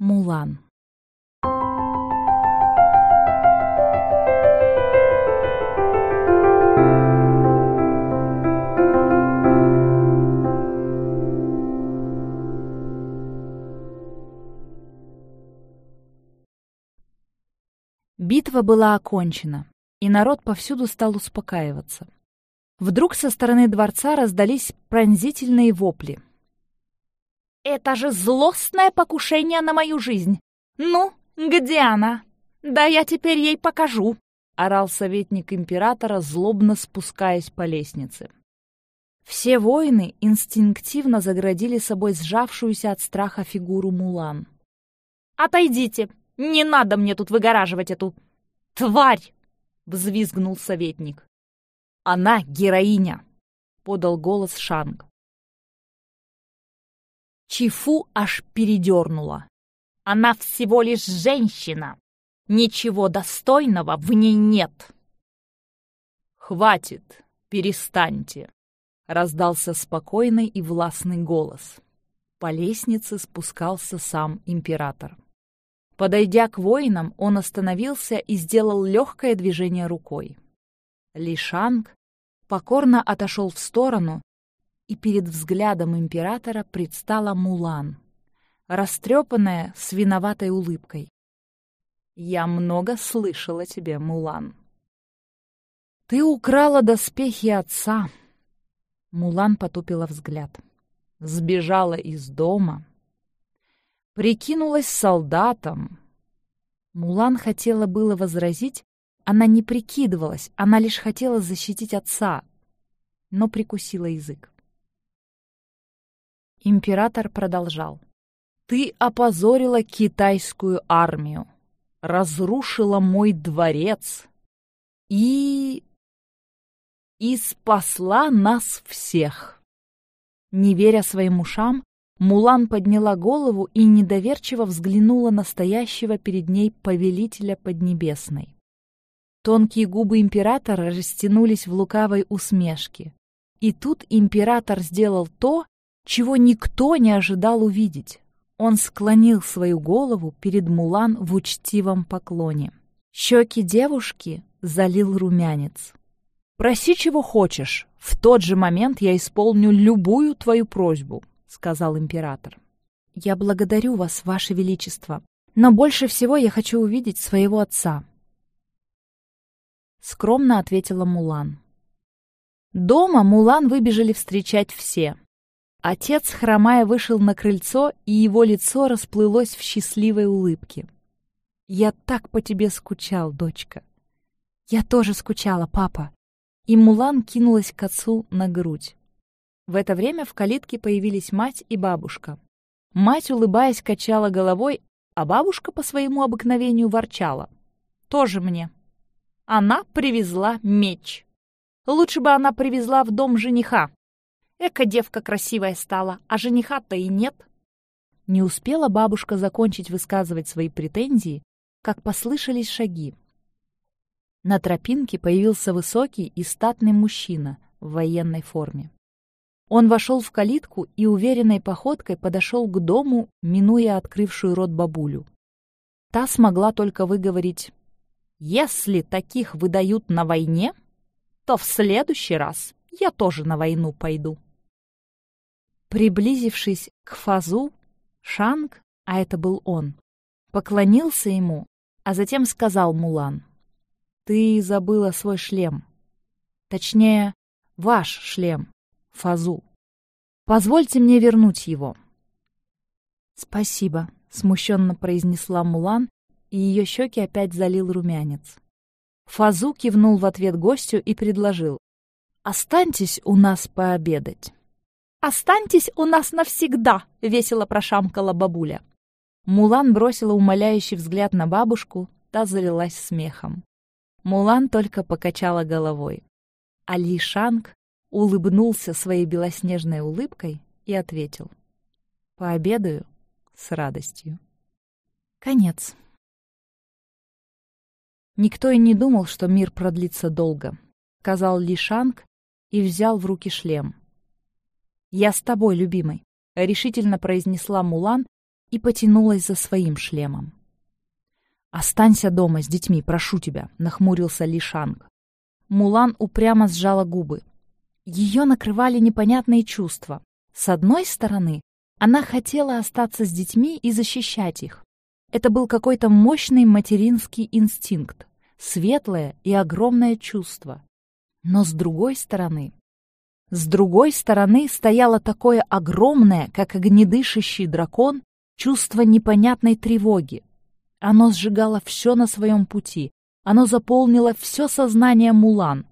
Мулан. Битва была окончена, и народ повсюду стал успокаиваться. Вдруг со стороны дворца раздались пронзительные вопли. «Это же злостное покушение на мою жизнь! Ну, где она? Да я теперь ей покажу!» — орал советник императора, злобно спускаясь по лестнице. Все воины инстинктивно заградили собой сжавшуюся от страха фигуру Мулан. «Отойдите! Не надо мне тут выгораживать эту тварь!» — взвизгнул советник. «Она героиня!» — подал голос Шанг. Чифу аж передернула. «Она всего лишь женщина! Ничего достойного в ней нет!» «Хватит! Перестаньте!» — раздался спокойный и властный голос. По лестнице спускался сам император. Подойдя к воинам, он остановился и сделал легкое движение рукой. Лишанг покорно отошел в сторону, и перед взглядом императора предстала Мулан, растрепанная с виноватой улыбкой. «Я много слышала тебе, Мулан». «Ты украла доспехи отца!» Мулан потупила взгляд. «Сбежала из дома. Прикинулась солдатом». Мулан хотела было возразить, она не прикидывалась, она лишь хотела защитить отца, но прикусила язык. Император продолжал. «Ты опозорила китайскую армию, разрушила мой дворец и... и спасла нас всех». Не веря своим ушам, Мулан подняла голову и недоверчиво взглянула на стоящего перед ней повелителя Поднебесной. Тонкие губы императора растянулись в лукавой усмешке. И тут император сделал то, чего никто не ожидал увидеть. Он склонил свою голову перед Мулан в учтивом поклоне. Щеки девушки залил румянец. «Проси, чего хочешь. В тот же момент я исполню любую твою просьбу», — сказал император. «Я благодарю вас, ваше величество, но больше всего я хочу увидеть своего отца», — скромно ответила Мулан. Дома Мулан выбежали встречать все. Отец, хромая, вышел на крыльцо, и его лицо расплылось в счастливой улыбке. «Я так по тебе скучал, дочка». «Я тоже скучала, папа». И Мулан кинулась к отцу на грудь. В это время в калитке появились мать и бабушка. Мать, улыбаясь, качала головой, а бабушка по своему обыкновению ворчала. «Тоже мне». Она привезла меч. Лучше бы она привезла в дом жениха. Эка девка красивая стала, а жениха-то и нет. Не успела бабушка закончить высказывать свои претензии, как послышались шаги. На тропинке появился высокий и статный мужчина в военной форме. Он вошел в калитку и уверенной походкой подошел к дому, минуя открывшую рот бабулю. Та смогла только выговорить если таких выдают на войне, то в следующий раз я тоже на войну пойду. Приблизившись к Фазу, Шанг, а это был он, поклонился ему, а затем сказал Мулан, «Ты забыла свой шлем. Точнее, ваш шлем, Фазу. Позвольте мне вернуть его». «Спасибо», — смущенно произнесла Мулан и ее щеки опять залил румянец. Фазу кивнул в ответ гостю и предложил. «Останьтесь у нас пообедать». «Останьтесь у нас навсегда!» — весело прошамкала бабуля. Мулан бросила умоляющий взгляд на бабушку, та залилась смехом. Мулан только покачала головой. Али Шанг улыбнулся своей белоснежной улыбкой и ответил. «Пообедаю с радостью». Конец. Никто и не думал, что мир продлится долго, сказал Ли Шанг и взял в руки шлем. «Я с тобой, любимый», — решительно произнесла Мулан и потянулась за своим шлемом. «Останься дома с детьми, прошу тебя», — нахмурился Лишанг. Мулан упрямо сжала губы. Ее накрывали непонятные чувства. С одной стороны, она хотела остаться с детьми и защищать их. Это был какой-то мощный материнский инстинкт, светлое и огромное чувство. Но с другой стороны... С другой стороны стояло такое огромное, как огнедышащий дракон, чувство непонятной тревоги. Оно сжигало все на своем пути, оно заполнило все сознание Мулан.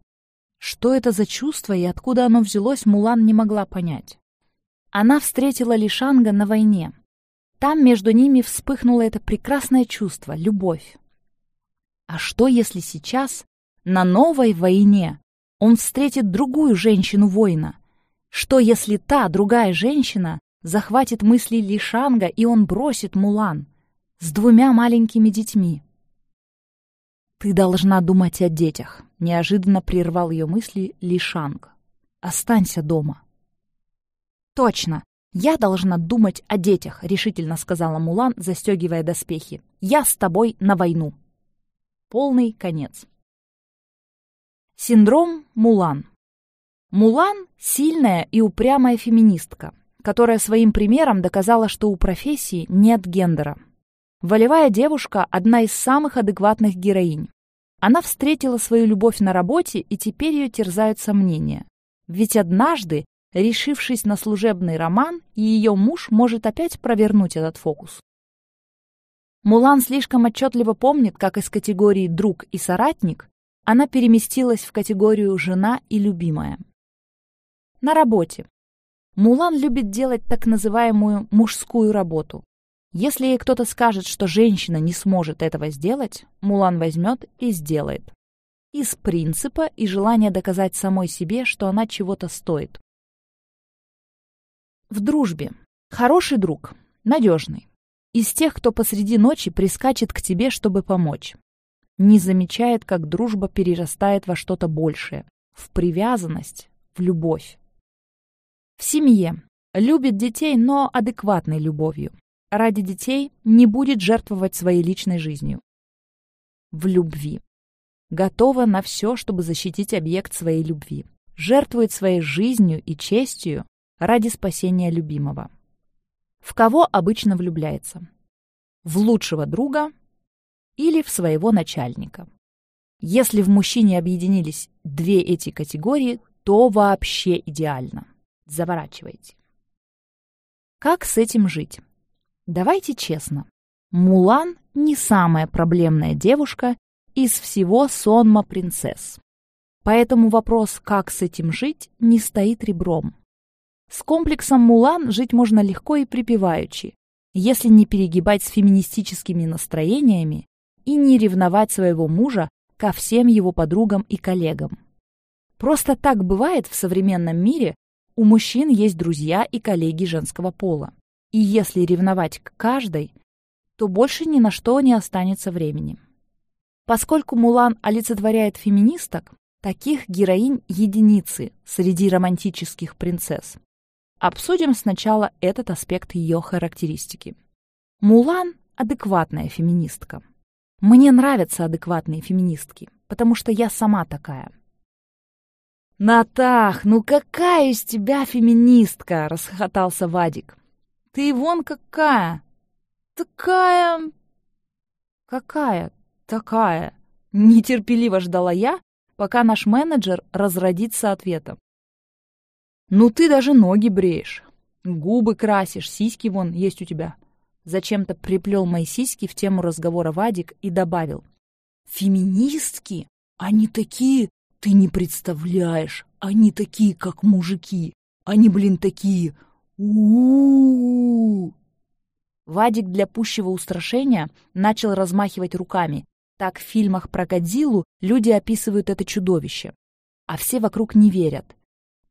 Что это за чувство и откуда оно взялось, Мулан не могла понять. Она встретила Лишанга на войне. Там между ними вспыхнуло это прекрасное чувство — любовь. А что, если сейчас, на новой войне, он встретит другую женщину-воина? Что, если та, другая женщина, захватит мысли Лишанга, и он бросит Мулан с двумя маленькими детьми? «Ты должна думать о детях», — неожиданно прервал ее мысли Лишанг. «Останься дома». «Точно! Я должна думать о детях», — решительно сказала Мулан, застегивая доспехи. «Я с тобой на войну». Полный конец. Синдром Мулан. Мулан — сильная и упрямая феминистка, которая своим примером доказала, что у профессии нет гендера. Волевая девушка – одна из самых адекватных героинь. Она встретила свою любовь на работе, и теперь ее терзают сомнения. Ведь однажды, решившись на служебный роман, ее муж может опять провернуть этот фокус. Мулан слишком отчетливо помнит, как из категории «друг» и «соратник» она переместилась в категорию «жена» и «любимая». На работе. Мулан любит делать так называемую «мужскую работу», если ей кто-то скажет, что женщина не сможет этого сделать, Мулан возьмет и сделает. Из принципа и желания доказать самой себе, что она чего-то стоит. В дружбе. Хороший друг. Надежный. Из тех, кто посреди ночи прискачет к тебе, чтобы помочь. Не замечает, как дружба перерастает во что-то большее. В привязанность, в любовь. В семье. Любит детей, но адекватной любовью ради детей не будет жертвовать своей личной жизнью. В любви. Готова на все, чтобы защитить объект своей любви. Жертвует своей жизнью и честью ради спасения любимого. В кого обычно влюбляется? В лучшего друга или в своего начальника? Если в мужчине объединились две эти категории, то вообще идеально. Заворачивайте. Как с этим жить? Давайте честно. Мулан не самая проблемная девушка из всего сонма принцесс. Поэтому вопрос, как с этим жить, не стоит ребром. С комплексом Мулан жить можно легко и припеваючи, если не перегибать с феминистическими настроениями и не ревновать своего мужа ко всем его подругам и коллегам. Просто так бывает в современном мире, у мужчин есть друзья и коллеги женского пола. И если ревновать к каждой, то больше ни на что не останется времени. Поскольку Мулан олицетворяет феминисток, таких героинь единицы среди романтических принцесс. Обсудим сначала этот аспект ее характеристики. Мулан – адекватная феминистка. Мне нравятся адекватные феминистки, потому что я сама такая. «Натах, ну какая из тебя феминистка!» – расхохотался Вадик. Ты вон какая! Такая... Какая? Такая. Нетерпеливо ждала я, пока наш менеджер разродится ответом. Ну ты даже ноги бреешь, губы красишь, сиськи вон есть у тебя. Зачем-то приплел мои сиськи в тему разговора Вадик и добавил. Феминистки? Они такие, ты не представляешь, они такие, как мужики. Они, блин, такие у, Вадик для пущего устрашения начал размахивать руками. Так в фильмах про Годзиллу люди описывают это чудовище. А все вокруг не верят.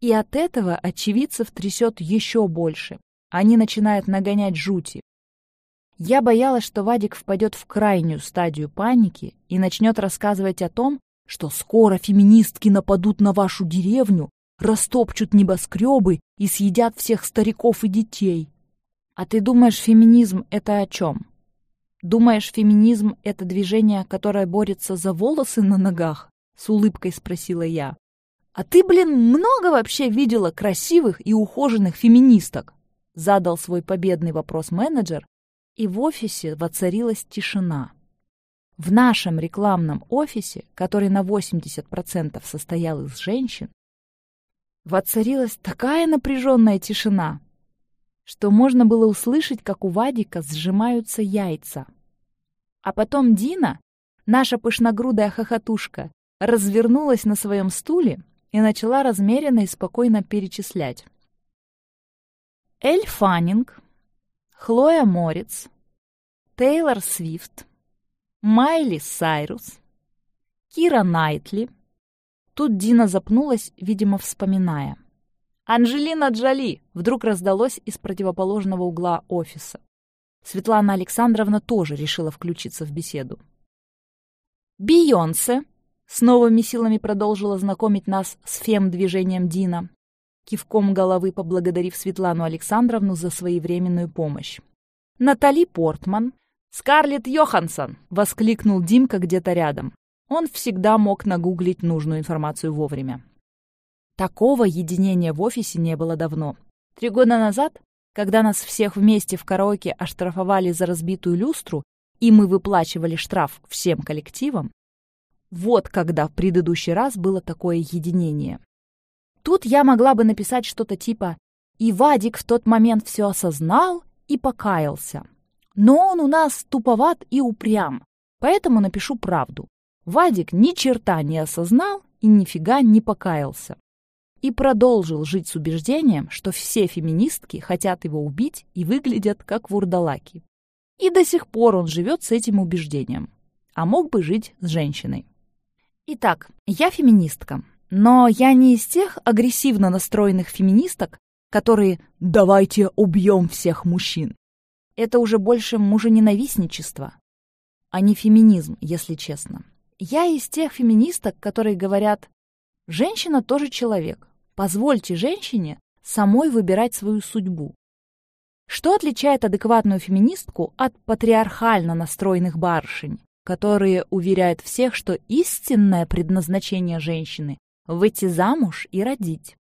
И от этого очевидцев трясет еще больше. Они начинают нагонять жути. Я боялась, что Вадик впадет в крайнюю стадию паники и начнет рассказывать о том, что скоро феминистки нападут на вашу деревню, растопчут небоскребы и съедят всех стариков и детей. А ты думаешь, феминизм — это о чем? Думаешь, феминизм — это движение, которое борется за волосы на ногах? С улыбкой спросила я. А ты, блин, много вообще видела красивых и ухоженных феминисток? Задал свой победный вопрос менеджер, и в офисе воцарилась тишина. В нашем рекламном офисе, который на 80% состоял из женщин, воцарилась такая напряженная тишина, что можно было услышать, как у Вадика сжимаются яйца. А потом Дина, наша пышногрудая хохотушка, развернулась на своем стуле и начала размеренно и спокойно перечислять. Эль Фаннинг, Хлоя Морец, Тейлор Свифт, Майли Сайрус, Кира Найтли. Тут Дина запнулась, видимо, вспоминая. «Анжелина Джоли!» вдруг раздалось из противоположного угла офиса. Светлана Александровна тоже решила включиться в беседу. «Бейонсе!» — с новыми силами продолжила знакомить нас с фем-движением Дина, кивком головы поблагодарив Светлану Александровну за своевременную помощь. «Натали Портман, «Скарлетт Йоханссон!» — воскликнул Димка где-то рядом. Он всегда мог нагуглить нужную информацию вовремя. Такого единения в офисе не было давно. Три года назад, когда нас всех вместе в караоке оштрафовали за разбитую люстру, и мы выплачивали штраф всем коллективам, вот когда в предыдущий раз было такое единение. Тут я могла бы написать что-то типа «И Вадик в тот момент все осознал и покаялся». Но он у нас туповат и упрям, поэтому напишу правду. Вадик ни черта не осознал и нифига не покаялся. И продолжил жить с убеждением, что все феминистки хотят его убить и выглядят как вурдалаки. И до сих пор он живет с этим убеждением. А мог бы жить с женщиной. Итак, я феминистка, но я не из тех агрессивно настроенных феминисток, которые «давайте убьем всех мужчин». Это уже больше мужененавистничество, а не феминизм, если честно. Я из тех феминисток, которые говорят, женщина тоже человек, позвольте женщине самой выбирать свою судьбу. Что отличает адекватную феминистку от патриархально настроенных барышень, которые уверяют всех, что истинное предназначение женщины – выйти замуж и родить?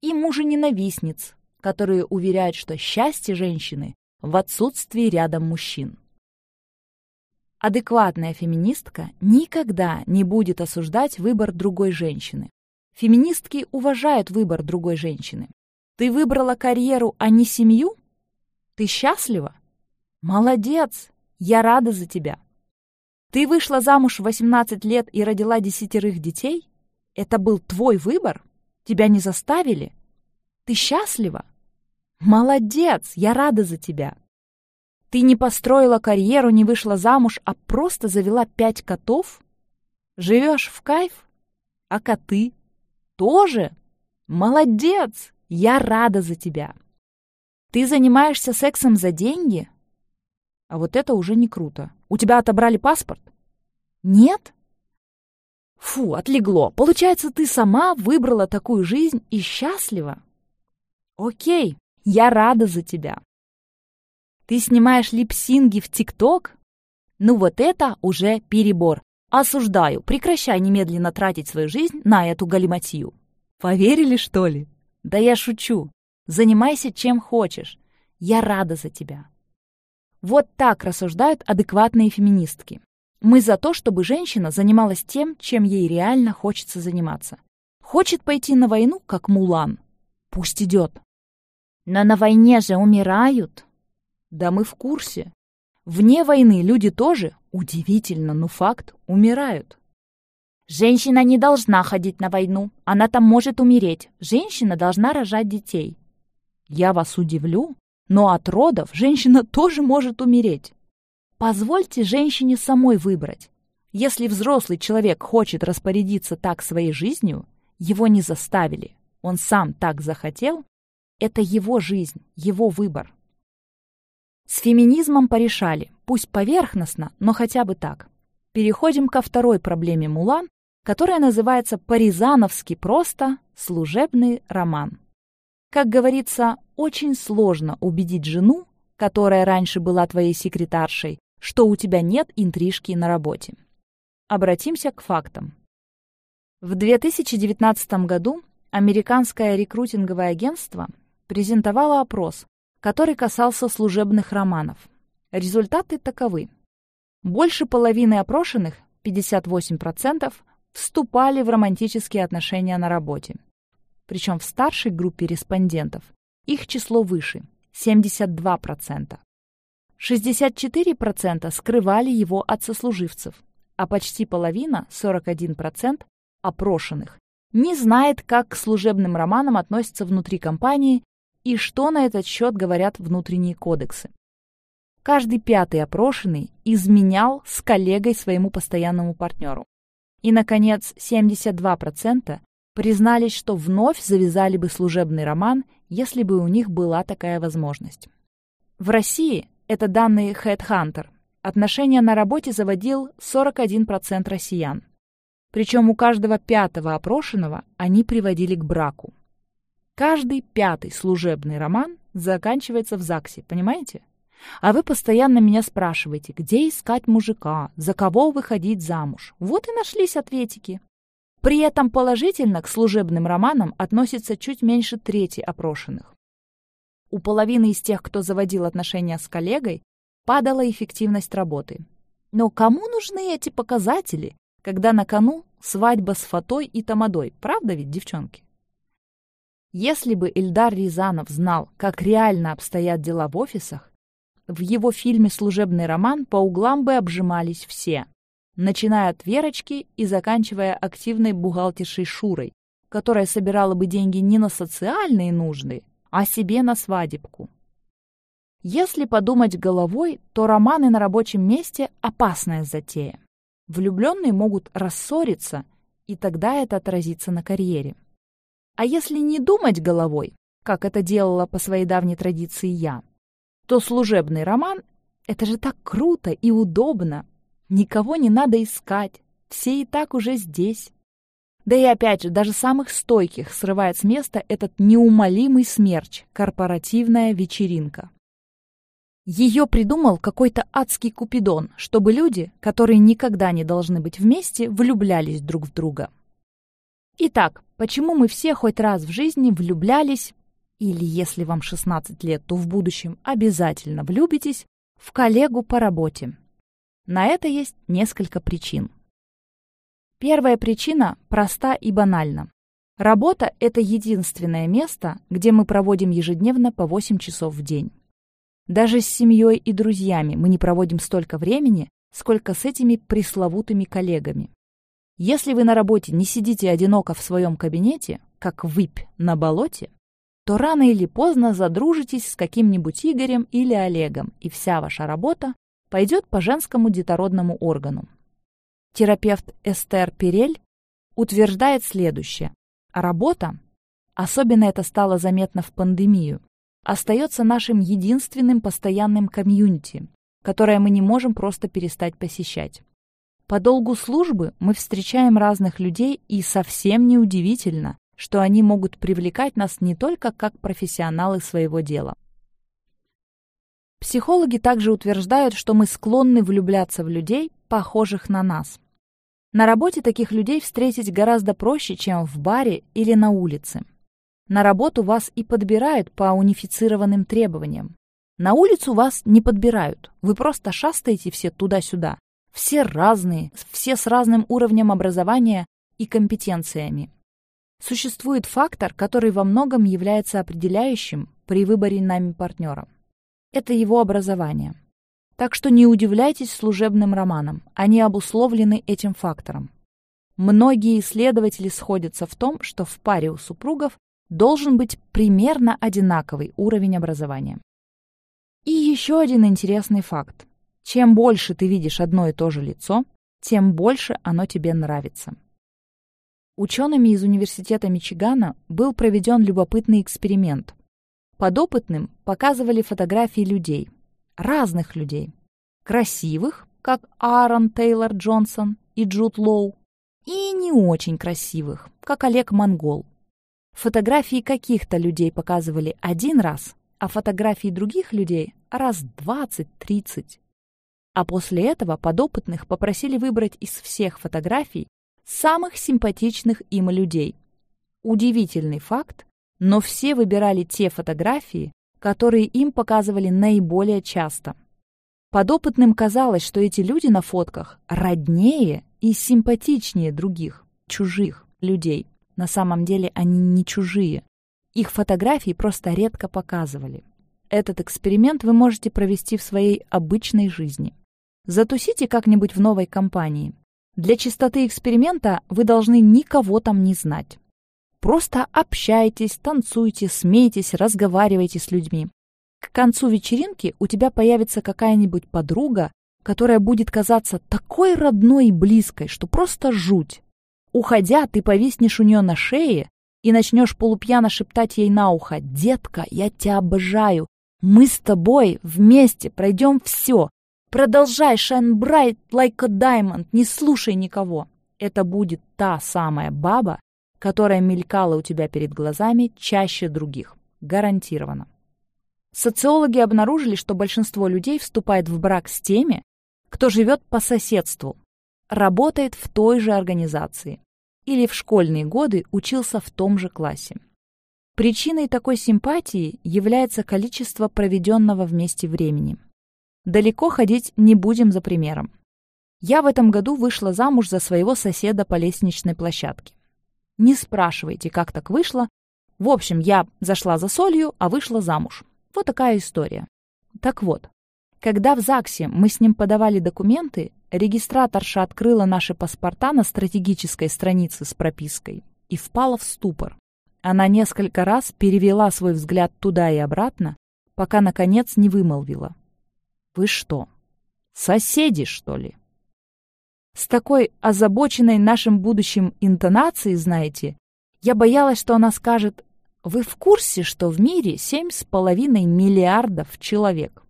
И мужененавистниц, которые уверяют, что счастье женщины в отсутствии рядом мужчин. Адекватная феминистка никогда не будет осуждать выбор другой женщины. Феминистки уважают выбор другой женщины. Ты выбрала карьеру, а не семью? Ты счастлива? Молодец! Я рада за тебя. Ты вышла замуж в 18 лет и родила десятерых детей? Это был твой выбор? Тебя не заставили? Ты счастлива? Молодец, я рада за тебя. Ты не построила карьеру, не вышла замуж, а просто завела пять котов? Живешь в кайф? А коты? Тоже? Молодец, я рада за тебя. Ты занимаешься сексом за деньги? А вот это уже не круто. У тебя отобрали паспорт? Нет? Фу, отлегло. Получается, ты сама выбрала такую жизнь и счастлива? Окей, я рада за тебя. Ты снимаешь липсинги в ТикТок? Ну вот это уже перебор. Осуждаю, прекращай немедленно тратить свою жизнь на эту галиматью. Поверили, что ли? Да я шучу. Занимайся чем хочешь. Я рада за тебя. Вот так рассуждают адекватные феминистки. Мы за то, чтобы женщина занималась тем, чем ей реально хочется заниматься. Хочет пойти на войну, как Мулан? Пусть идет. Но на войне же умирают. Да мы в курсе. Вне войны люди тоже, удивительно, но факт, умирают. Женщина не должна ходить на войну. Она там может умереть. Женщина должна рожать детей. Я вас удивлю, но от родов женщина тоже может умереть. Позвольте женщине самой выбрать. Если взрослый человек хочет распорядиться так своей жизнью, его не заставили. Он сам так захотел, это его жизнь, его выбор. С феминизмом порешали, пусть поверхностно, но хотя бы так. Переходим ко второй проблеме Мулан, которая называется по-рязановски просто «служебный роман». Как говорится, очень сложно убедить жену которая раньше была твоей секретаршей, что у тебя нет интрижки на работе. Обратимся к фактам. В 2019 году американское рекрутинговое агентство презентовало опрос, который касался служебных романов. Результаты таковы. Больше половины опрошенных, 58%, вступали в романтические отношения на работе. Причем в старшей группе респондентов их число выше – 72%. 64% скрывали его от сослуживцев, а почти половина, 41%, опрошенных, не знает, как к служебным романам относятся внутри компании и что на этот счет говорят внутренние кодексы. Каждый пятый опрошенный изменял с коллегой своему постоянному партнеру. И, наконец, 72% признались, что вновь завязали бы служебный роман, если бы у них была такая возможность. В России это данные Headhunter. Отношения на работе заводил 41% россиян. Причем у каждого пятого опрошенного они приводили к браку. Каждый пятый служебный роман заканчивается в ЗАГСе, понимаете? А вы постоянно меня спрашиваете, где искать мужика, за кого выходить замуж. Вот и нашлись ответики. При этом положительно к служебным романам относится чуть меньше трети опрошенных. У половины из тех, кто заводил отношения с коллегой, падала эффективность работы. Но кому нужны эти показатели, когда на кону свадьба с Фатой и Тамадой, правда ведь, девчонки? Если бы Эльдар Рязанов знал, как реально обстоят дела в офисах, в его фильме «Служебный роман» по углам бы обжимались все, начиная от Верочки и заканчивая активной бухгалтершей Шурой, которая собирала бы деньги не на социальные нужды, а себе на свадебку. Если подумать головой, то романы на рабочем месте – опасная затея. Влюбленные могут рассориться, и тогда это отразится на карьере. А если не думать головой, как это делала по своей давней традиции я, то служебный роман – это же так круто и удобно. Никого не надо искать, все и так уже здесь. Да и опять же, даже самых стойких срывает с места этот неумолимый смерч – корпоративная вечеринка. Ее придумал какой-то адский купидон, чтобы люди, которые никогда не должны быть вместе, влюблялись друг в друга. Итак, почему мы все хоть раз в жизни влюблялись, или если вам 16 лет, то в будущем обязательно влюбитесь, в коллегу по работе? На это есть несколько причин. Первая причина проста и банальна. Работа – это единственное место, где мы проводим ежедневно по 8 часов в день. Даже с семьей и друзьями мы не проводим столько времени, сколько с этими пресловутыми коллегами. Если вы на работе не сидите одиноко в своем кабинете, как выпь на болоте, то рано или поздно задружитесь с каким-нибудь Игорем или Олегом, и вся ваша работа пойдет по женскому детородному органу. Терапевт Эстер Перель утверждает следующее. Работа, особенно это стало заметно в пандемию, остается нашим единственным постоянным комьюнити, которое мы не можем просто перестать посещать. По долгу службы мы встречаем разных людей, и совсем неудивительно, что они могут привлекать нас не только как профессионалы своего дела. Психологи также утверждают, что мы склонны влюбляться в людей, похожих на нас. На работе таких людей встретить гораздо проще, чем в баре или на улице. На работу вас и подбирают по унифицированным требованиям. На улицу вас не подбирают, вы просто шастаете все туда-сюда. Все разные, все с разным уровнем образования и компетенциями. Существует фактор, который во многом является определяющим при выборе нами партнера. Это его образование. Так что не удивляйтесь служебным романам, они обусловлены этим фактором. Многие исследователи сходятся в том, что в паре у супругов должен быть примерно одинаковый уровень образования. И еще один интересный факт. Чем больше ты видишь одно и то же лицо, тем больше оно тебе нравится. Учеными из Университета Мичигана был проведен любопытный эксперимент. Подопытным показывали фотографии людей – разных людей. Красивых, как Аарон Тейлор Джонсон и Джуд Лоу, и не очень красивых, как Олег Монгол. Фотографии каких-то людей показывали один раз, а фотографии других людей раз 20-30. А после этого подопытных попросили выбрать из всех фотографий самых симпатичных им людей. Удивительный факт, но все выбирали те фотографии, которые им показывали наиболее часто. Подопытным казалось, что эти люди на фотках роднее и симпатичнее других, чужих людей. На самом деле они не чужие. Их фотографии просто редко показывали. Этот эксперимент вы можете провести в своей обычной жизни. Затусите как-нибудь в новой компании. Для чистоты эксперимента вы должны никого там не знать. Просто общайтесь, танцуйте, смейтесь, разговаривайте с людьми. К концу вечеринки у тебя появится какая-нибудь подруга, которая будет казаться такой родной и близкой, что просто жуть. Уходя, ты повиснешь у нее на шее и начнешь полупьяно шептать ей на ухо «Детка, я тебя обожаю, мы с тобой вместе пройдем все. Продолжай, shine bright like a diamond, не слушай никого». Это будет та самая баба, которая мелькала у тебя перед глазами чаще других. Гарантированно. Социологи обнаружили, что большинство людей вступает в брак с теми, кто живет по соседству, работает в той же организации или в школьные годы учился в том же классе. Причиной такой симпатии является количество проведенного вместе времени. Далеко ходить не будем за примером. Я в этом году вышла замуж за своего соседа по лестничной площадке. Не спрашивайте, как так вышло. В общем, я зашла за солью, а вышла замуж. Вот такая история. Так вот, когда в ЗАГСе мы с ним подавали документы, регистраторша открыла наши паспорта на стратегической странице с пропиской и впала в ступор. Она несколько раз перевела свой взгляд туда и обратно, пока, наконец, не вымолвила. «Вы что, соседи, что ли?» С такой озабоченной нашим будущим интонацией, знаете, я боялась, что она скажет «Вы в курсе, что в мире семь с половиной миллиардов человек?»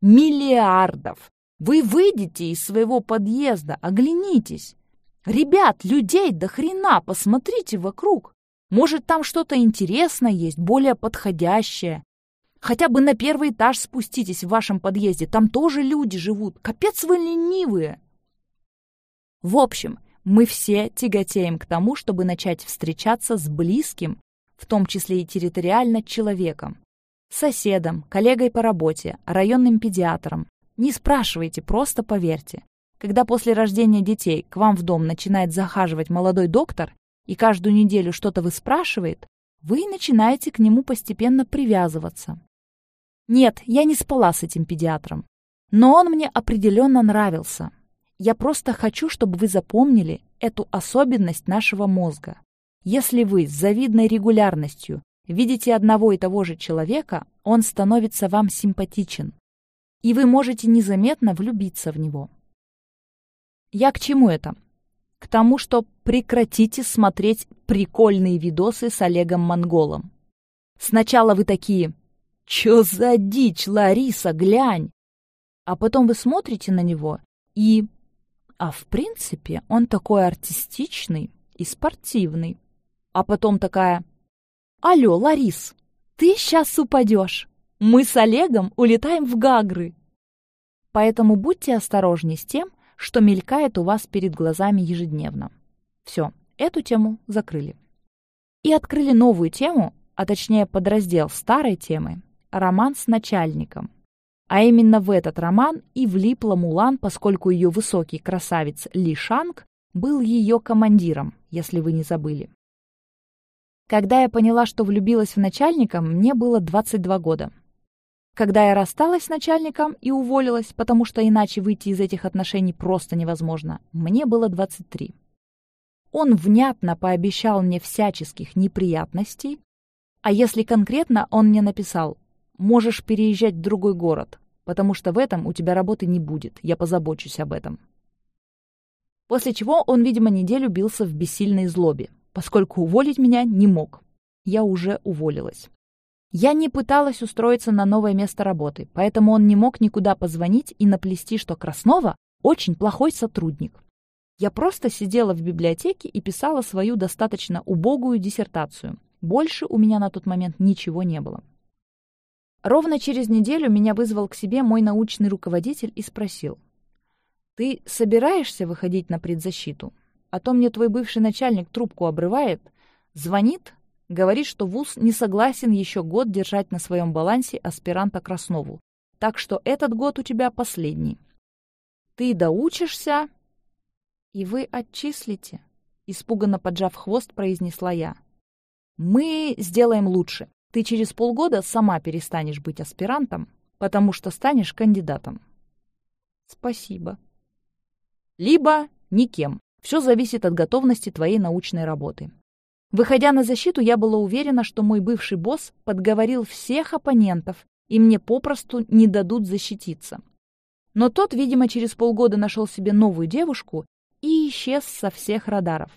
Миллиардов! Вы выйдете из своего подъезда, оглянитесь. Ребят, людей до хрена, посмотрите вокруг. Может, там что-то интересное есть, более подходящее. Хотя бы на первый этаж спуститесь в вашем подъезде, там тоже люди живут. Капец вы ленивые. В общем, мы все тяготеем к тому, чтобы начать встречаться с близким, в том числе и территориально, человеком соседом, коллегой по работе, районным педиатром. Не спрашивайте, просто поверьте. Когда после рождения детей к вам в дом начинает захаживать молодой доктор и каждую неделю что-то выспрашивает, вы начинаете к нему постепенно привязываться. Нет, я не спала с этим педиатром. Но он мне определенно нравился. Я просто хочу, чтобы вы запомнили эту особенность нашего мозга. Если вы с завидной регулярностью видите одного и того же человека, он становится вам симпатичен, и вы можете незаметно влюбиться в него. Я к чему это? К тому, что прекратите смотреть прикольные видосы с Олегом Монголом. Сначала вы такие «Чё за дичь, Лариса, глянь!» А потом вы смотрите на него и... А в принципе он такой артистичный и спортивный. А потом такая «Алло, Ларис, ты сейчас упадешь. Мы с Олегом улетаем в Гагры». Поэтому будьте осторожнее с тем, что мелькает у вас перед глазами ежедневно. Все, эту тему закрыли. И открыли новую тему, а точнее подраздел старой темы – роман с начальником. А именно в этот роман и влипла Мулан, поскольку ее высокий красавец Ли Шанг был ее командиром, если вы не забыли. Когда я поняла, что влюбилась в начальника, мне было 22 года. Когда я рассталась с начальником и уволилась, потому что иначе выйти из этих отношений просто невозможно, мне было 23. Он внятно пообещал мне всяческих неприятностей, а если конкретно, он мне написал «Можешь переезжать в другой город, потому что в этом у тебя работы не будет, я позабочусь об этом». После чего он, видимо, неделю бился в бессильной злобе поскольку уволить меня не мог. Я уже уволилась. Я не пыталась устроиться на новое место работы, поэтому он не мог никуда позвонить и наплести, что Краснова очень плохой сотрудник. Я просто сидела в библиотеке и писала свою достаточно убогую диссертацию. Больше у меня на тот момент ничего не было. Ровно через неделю меня вызвал к себе мой научный руководитель и спросил. «Ты собираешься выходить на предзащиту? А то мне твой бывший начальник трубку обрывает, звонит, говорит, что ВУЗ не согласен еще год держать на своем балансе аспиранта Краснову, так что этот год у тебя последний. Ты доучишься, и вы отчислите», — испуганно поджав хвост, произнесла я. «Мы сделаем лучше. Ты через полгода сама перестанешь быть аспирантом, потому что станешь кандидатом». «Спасибо». «Либо никем. Все зависит от готовности твоей научной работы. Выходя на защиту, я была уверена, что мой бывший босс подговорил всех оппонентов, и мне попросту не дадут защититься. Но тот, видимо, через полгода нашел себе новую девушку и исчез со всех радаров.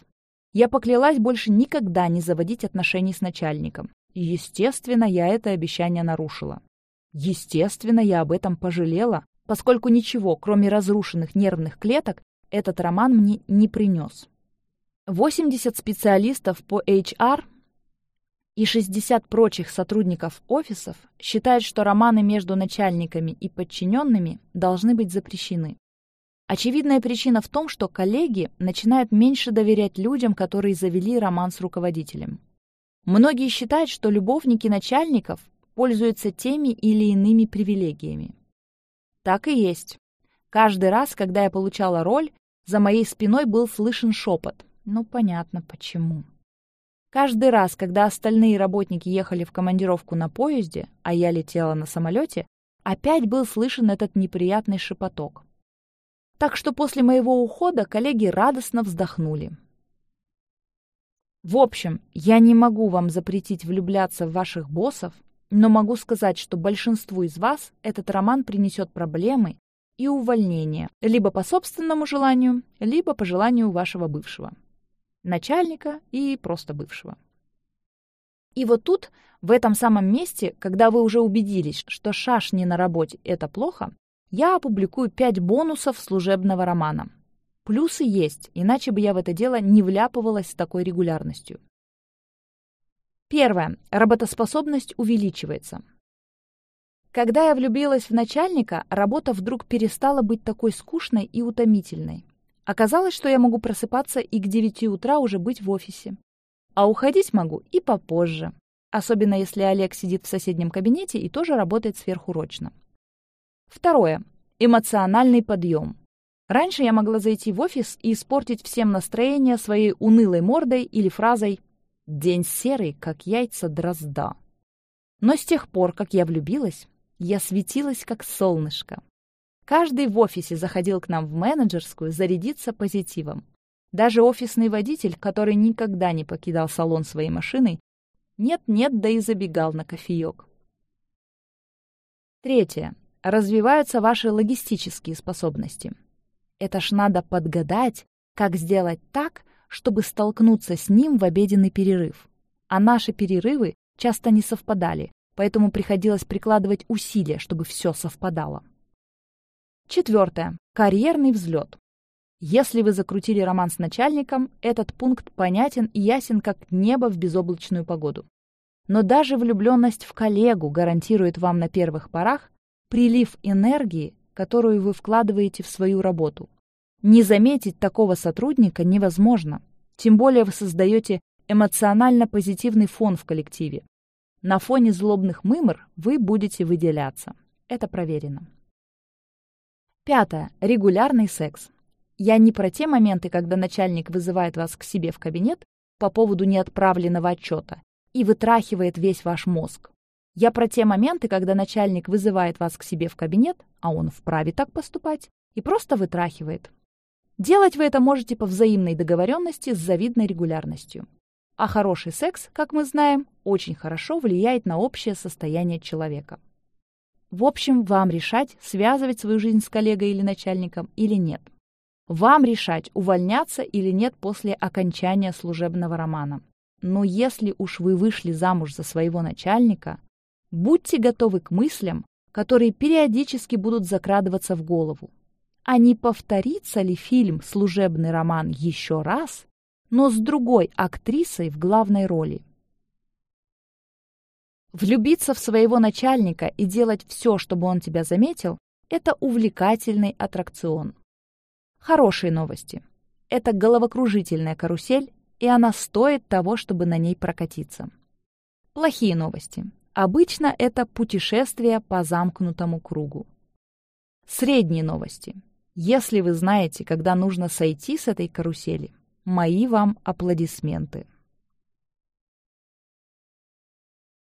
Я поклялась больше никогда не заводить отношений с начальником. И, естественно, я это обещание нарушила. Естественно, я об этом пожалела, поскольку ничего, кроме разрушенных нервных клеток, этот роман мне не принес. 80 специалистов по HR и 60 прочих сотрудников офисов считают, что романы между начальниками и подчиненными должны быть запрещены. Очевидная причина в том, что коллеги начинают меньше доверять людям, которые завели роман с руководителем. Многие считают, что любовники начальников пользуются теми или иными привилегиями. Так и есть. Каждый раз, когда я получала роль, за моей спиной был слышен шепот. Ну, понятно, почему. Каждый раз, когда остальные работники ехали в командировку на поезде, а я летела на самолете, опять был слышен этот неприятный шепоток. Так что после моего ухода коллеги радостно вздохнули. В общем, я не могу вам запретить влюбляться в ваших боссов, но могу сказать, что большинству из вас этот роман принесет проблемы и увольнение, либо по собственному желанию, либо по желанию вашего бывшего. Начальника и просто бывшего. И вот тут, в этом самом месте, когда вы уже убедились, что шашни на работе — это плохо, я опубликую 5 бонусов служебного романа. Плюсы есть, иначе бы я в это дело не вляпывалась с такой регулярностью. Первое. Работоспособность увеличивается. Когда я влюбилась в начальника, работа вдруг перестала быть такой скучной и утомительной. Оказалось, что я могу просыпаться и к 9 утра уже быть в офисе. А уходить могу и попозже. Особенно если Олег сидит в соседнем кабинете и тоже работает сверхурочно. Второе. Эмоциональный подъем. Раньше я могла зайти в офис и испортить всем настроение своей унылой мордой или фразой «День серый, как яйца дрозда». Но с тех пор, как я влюбилась, я светилась, как солнышко. Каждый в офисе заходил к нам в менеджерскую зарядиться позитивом. Даже офисный водитель, который никогда не покидал салон своей машиной, нет-нет, да и забегал на кофеек. Третье развиваются ваши логистические способности. Это ж надо подгадать, как сделать так, чтобы столкнуться с ним в обеденный перерыв. А наши перерывы часто не совпадали, поэтому приходилось прикладывать усилия, чтобы все совпадало. Четвертое. Карьерный взлет. Если вы закрутили роман с начальником, этот пункт понятен и ясен, как небо в безоблачную погоду. Но даже влюбленность в коллегу гарантирует вам на первых порах прилив энергии, которую вы вкладываете в свою работу. Не заметить такого сотрудника невозможно. Тем более вы создаете эмоционально позитивный фон в коллективе. На фоне злобных мымр вы будете выделяться. Это проверено. Пятое. Регулярный секс. Я не про те моменты, когда начальник вызывает вас к себе в кабинет по поводу неотправленного отчета и вытрахивает весь ваш мозг. Я про те моменты, когда начальник вызывает вас к себе в кабинет, а он вправе так поступать, и просто вытрахивает. Делать вы это можете по взаимной договоренности с завидной регулярностью. А хороший секс, как мы знаем, очень хорошо влияет на общее состояние человека. В общем, вам решать, связывать свою жизнь с коллегой или начальником или нет. Вам решать, увольняться или нет после окончания служебного романа. Но если уж вы вышли замуж за своего начальника, Будьте готовы к мыслям, которые периодически будут закрадываться в голову. А не повторится ли фильм «Служебный роман» еще раз, но с другой актрисой в главной роли? Влюбиться в своего начальника и делать все, чтобы он тебя заметил, это увлекательный аттракцион. Хорошие новости. Это головокружительная карусель, и она стоит того, чтобы на ней прокатиться. Плохие новости. Обычно это путешествие по замкнутому кругу. Средние новости. Если вы знаете, когда нужно сойти с этой карусели, мои вам аплодисменты.